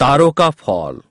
तारों का फॉल।